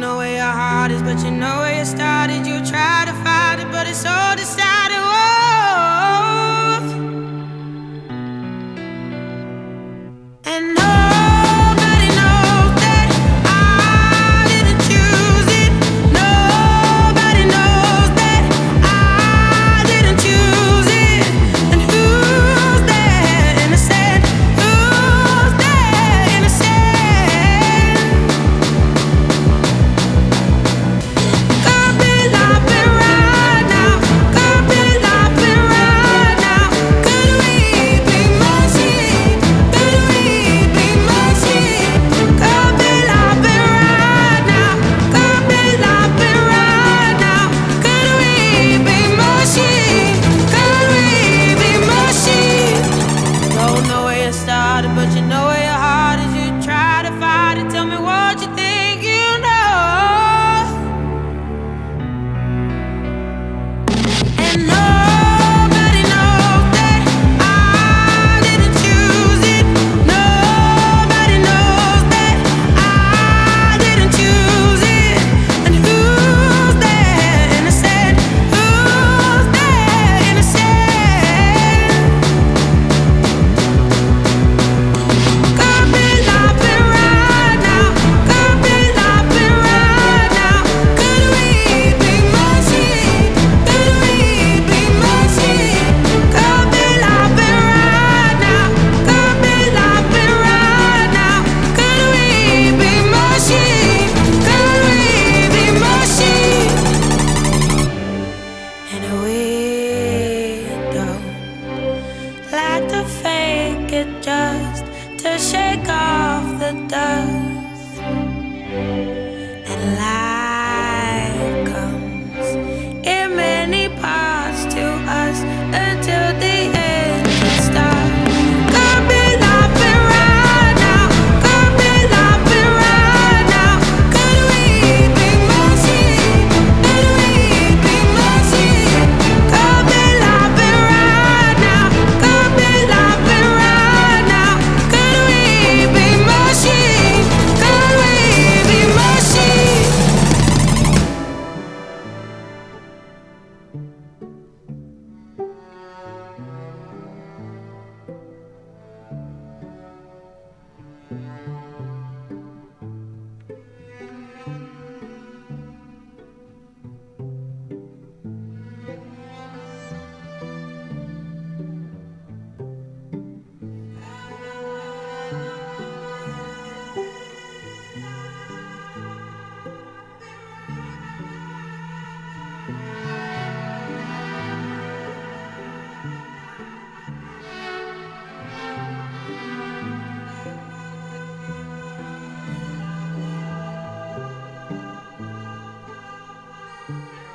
know where your heart is, but you know where you started. You try to fight it, but it's all decided. Whoa. And no. us.